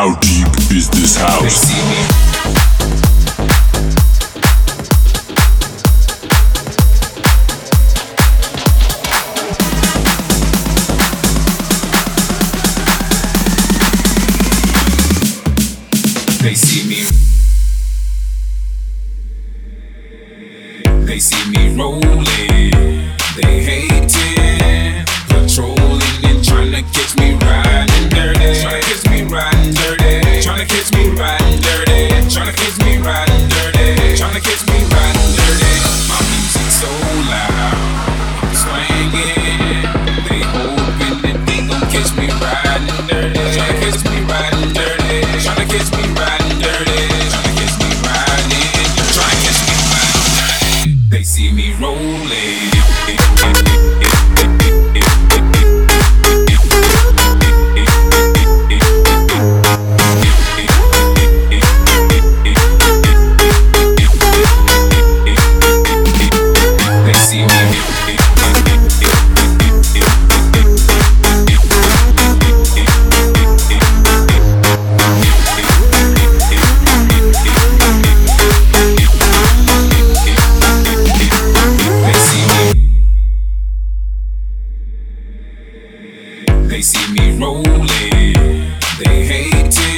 How deep is this house? They see me. They see me rolling. They hate. kids they see me rolling, they hate it.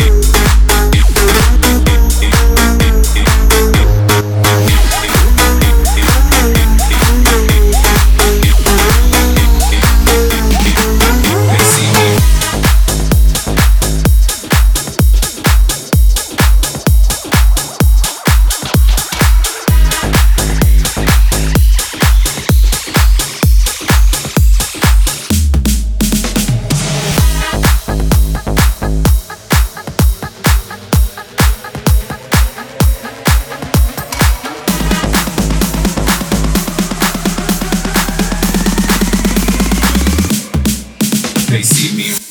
face me.